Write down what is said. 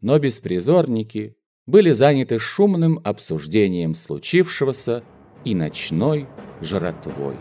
но беспризорники были заняты шумным обсуждением случившегося и ночной жратвой.